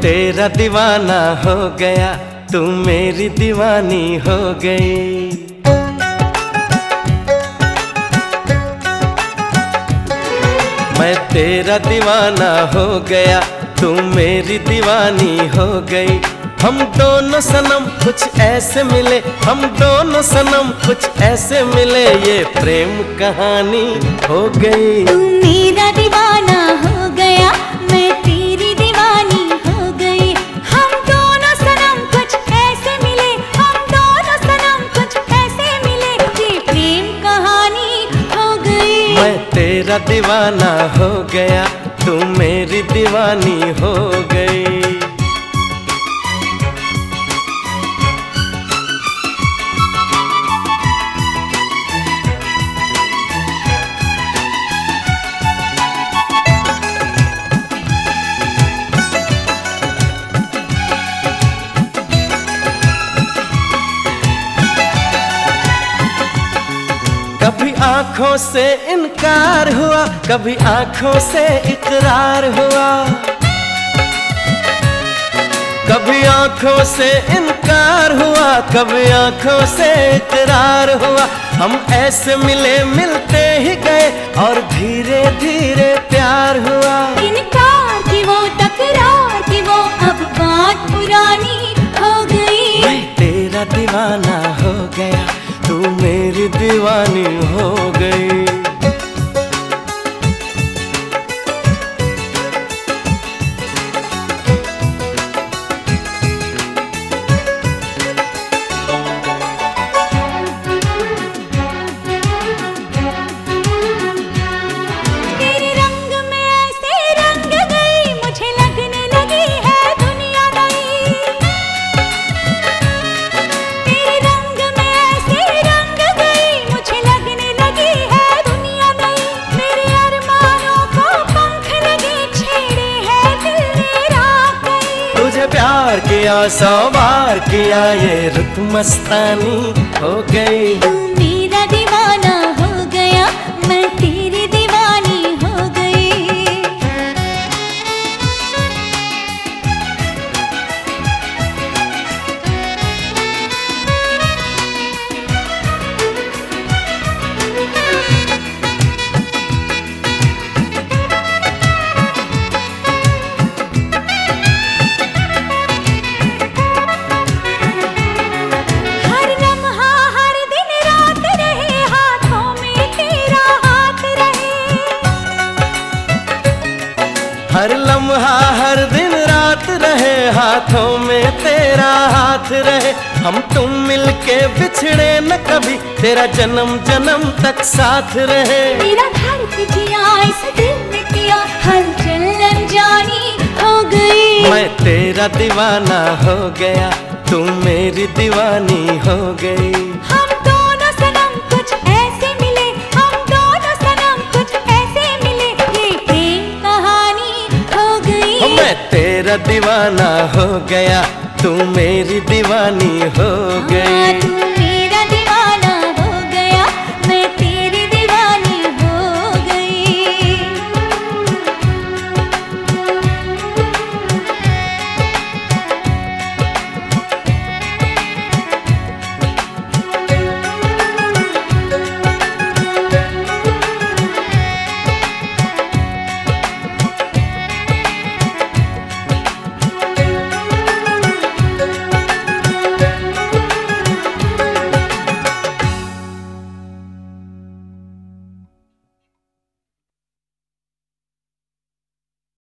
तेरा दीवाना हो गया, तू मेरी दीवानी हो गई। मैं तेरा दीवाना हो गया, तू मेरी दीवानी हो गई। हम दोनों सनम कुछ ऐसे मिले, हम दोनों सनम कुछ ऐसे मिले, ये प्रेम कहानी हो गई। तू मेरा तेरा दीवाना हो गया तू मेरी दीवानी हो गई। आँखों से इनकार हुआ, कभी आँखों से इकरार हुआ। कभी आँखों से इनकार हुआ, कभी आँखों से इकरार हुआ। हम ऐसे मिले, मिलते ही गए और धीरे धीरे प्यार हुआ। दीवानी हो गई। प्यार किया सवार किया ये रुत मस्तानी हो गई। हर लम्हा हर दिन रात रहे हाथों में तेरा हाथ रहे। हम तुम मिलके बिछड़े न कभी तेरा जन्म जन्म तक साथ रहे। तेरा घर जिया इस दिल में किया हर चलन जानी हो गई। मैं तेरा दीवाना हो गया तू मेरी दीवानी हो गई। हम तेरा दीवाना हो गया तू मेरी दीवानी हो गई। हाँ, तू